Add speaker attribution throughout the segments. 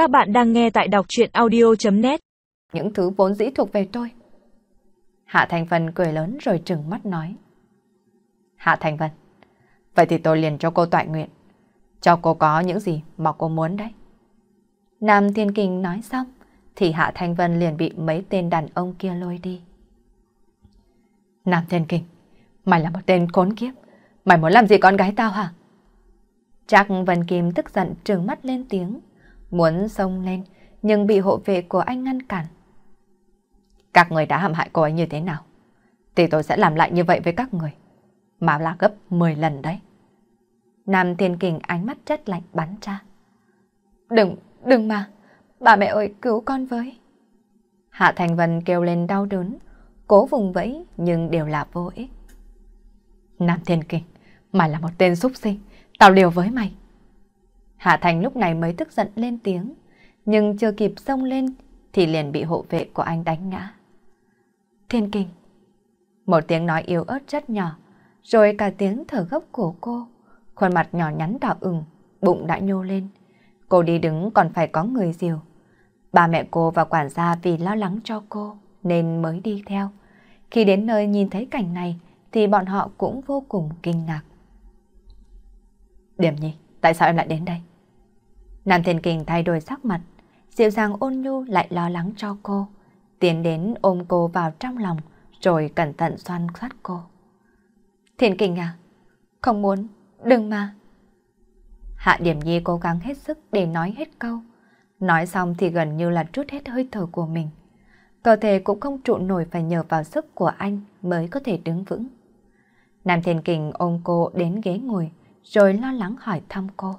Speaker 1: Các bạn đang nghe tại đọc chuyện audio.net
Speaker 2: Những thứ vốn dĩ thuộc về tôi. Hạ Thành Vân cười lớn rồi trừng mắt nói. Hạ Thành Vân, vậy thì tôi liền cho cô tọa nguyện. Cho cô có những gì mà cô muốn đấy. Nam Thiên Kinh nói xong, thì Hạ Thanh Vân liền bị mấy tên đàn ông kia lôi đi. Nam Thiên Kinh, mày là một tên khốn kiếp. Mày muốn làm gì con gái tao hả? Trác Vân Kim tức giận trừng mắt lên tiếng, muốn xông lên, nhưng bị hộ vệ của anh ngăn cản. Các người đã hãm hại cô ấy như thế nào? Thì tôi sẽ làm lại như vậy với các người. Mà là gấp 10 lần đấy. Nam Thiên Kình ánh mắt chất lạnh bắn ra. Đừng, đừng mà, bà mẹ ơi cứu con với. Hạ Thành Vân kêu lên đau đớn, cố vùng vẫy nhưng đều là vô ích. Nam Thiên Kình, mày là một tên súc sinh, tao liều với mày. Hạ Thành lúc này mới tức giận lên tiếng, nhưng chưa kịp xông lên thì liền bị hộ vệ của anh đánh ngã. Thiên kinh. một tiếng nói yếu ớt rất nhỏ, rồi cả tiếng thở gấp của cô, khuôn mặt nhỏ nhắn đỏ ửng, bụng đã nhô lên. Cô đi đứng còn phải có người dìu. Ba mẹ cô và quản gia vì lo lắng cho cô nên mới đi theo. Khi đến nơi nhìn thấy cảnh này thì bọn họ cũng vô cùng kinh ngạc. Điểm nhi, tại sao em lại đến đây? Nam Thiên Kình thay đổi sắc mặt, dịu dàng ôn nhu lại lo lắng cho cô, tiến đến ôm cô vào trong lòng rồi cẩn thận xoan xoát cô. Thiên Kình à, không muốn, đừng mà. Hạ Điểm Nhi cố gắng hết sức để nói hết câu. Nói xong thì gần như là trút hết hơi thở của mình. Cơ thể cũng không trụ nổi phải nhờ vào sức của anh mới có thể đứng vững. Nam Thiên Kình ôm cô đến ghế ngồi, rồi lo lắng hỏi thăm cô.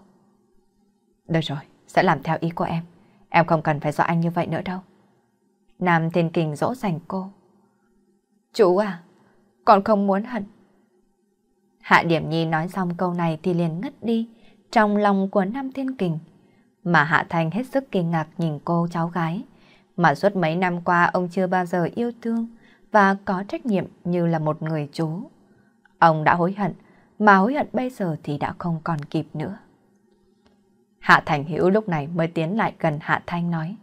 Speaker 2: Được rồi, sẽ làm theo ý của em. Em không cần phải dọa anh như vậy nữa đâu. Nam Thiên Kình dỗ dành cô. Chú à, con không muốn hận. Hạ Điểm Nhi nói xong câu này thì liền ngất đi trong lòng của Nam Thiên Kình. Mà Hạ Thành hết sức kinh ngạc nhìn cô cháu gái. Mà suốt mấy năm qua ông chưa bao giờ yêu thương và có trách nhiệm như là một người chú. Ông đã hối hận, mà hối hận bây giờ thì đã không còn kịp nữa. Hạ Thành Hữu lúc này mới tiến lại gần Hạ Thanh nói.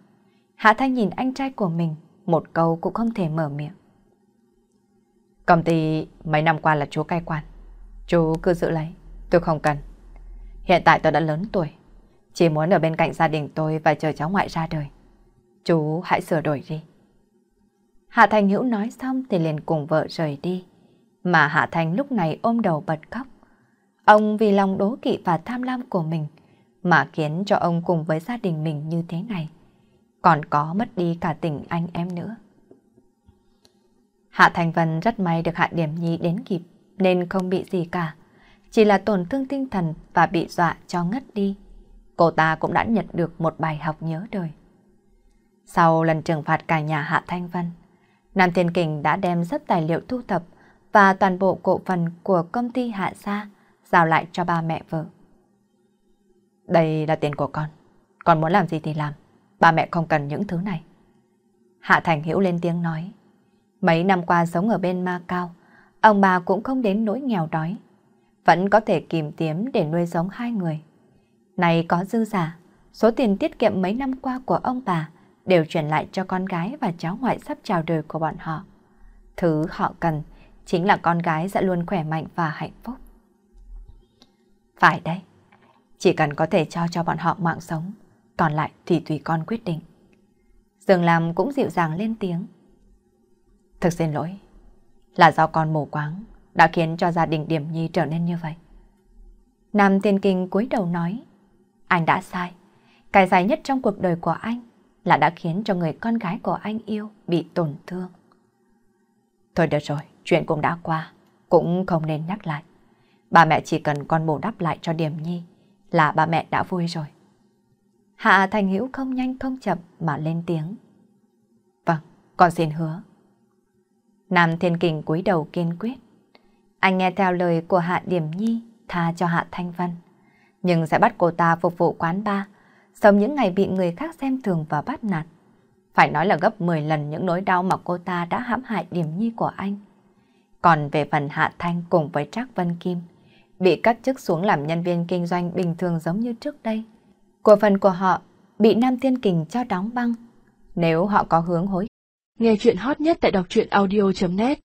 Speaker 2: Hạ Thanh nhìn anh trai của mình, một câu cũng không thể mở miệng. Công ty mấy năm qua là chú cai quản, Chú cứ giữ lấy, tôi không cần. Hiện tại tôi đã lớn tuổi, chỉ muốn ở bên cạnh gia đình tôi và chờ cháu ngoại ra đời. Chú hãy sửa đổi đi. Hạ Thành Hữu nói xong thì liền cùng vợ rời đi. Mà Hạ Thành lúc này ôm đầu bật khóc. Ông vì lòng đố kỵ và tham lam của mình mà khiến cho ông cùng với gia đình mình như thế này. Còn có mất đi cả tình anh em nữa. Hạ Thành Vân rất may được Hạ Điểm Nhi đến kịp nên không bị gì cả. Chỉ là tổn thương tinh thần và bị dọa cho ngất đi. Cô ta cũng đã nhận được một bài học nhớ đời. Sau lần trừng phạt cả nhà Hạ Thanh Vân, Nam Thiên Kình đã đem rất tài liệu thu thập và toàn bộ cổ phần của công ty Hạ Gia giao lại cho ba mẹ vợ. Đây là tiền của con. Con muốn làm gì thì làm. Ba mẹ không cần những thứ này. Hạ Thành Hiểu lên tiếng nói. Mấy năm qua sống ở bên Ma Cao, ông bà cũng không đến nỗi nghèo đói. Vẫn có thể kìm tiếm để nuôi sống hai người. Này có dư giả, số tiền tiết kiệm mấy năm qua của ông bà đều chuyển lại cho con gái và cháu ngoại sắp chào đời của bọn họ. Thứ họ cần chính là con gái sẽ luôn khỏe mạnh và hạnh phúc. Phải đấy, chỉ cần có thể cho cho bọn họ mạng sống, còn lại thì tùy con quyết định. Dương Lam cũng dịu dàng lên tiếng. Thực xin lỗi, là do con mù quáng đã khiến cho gia đình Điểm Nhi trở nên như vậy. Nam Tiên Kinh cúi đầu nói, anh đã sai. Cái dài nhất trong cuộc đời của anh là đã khiến cho người con gái của anh yêu bị tổn thương. Thôi được rồi, chuyện cũng đã qua, cũng không nên nhắc lại. Bà mẹ chỉ cần con bổ đắp lại cho Điểm Nhi là bà mẹ đã vui rồi. Hạ Thành Hữu không nhanh không chậm mà lên tiếng. Vâng, con xin hứa. Nam Thiên Kình cúi đầu kiên quyết. Anh nghe theo lời của Hạ Điểm Nhi tha cho Hạ Thanh Vân. Nhưng sẽ bắt cô ta phục vụ quán ba, sống những ngày bị người khác xem thường và bắt nạt. Phải nói là gấp 10 lần những nỗi đau mà cô ta đã hãm hại Điểm Nhi của anh. Còn về phần Hạ Thanh cùng với Trác Vân Kim, bị cắt chức xuống làm nhân viên kinh doanh bình thường giống như trước đây. cổ phần của họ bị Nam Thiên Kình cho đóng băng. Nếu họ có hướng hối.
Speaker 1: Nghe chuyện hot nhất tại đọc truyện audio.net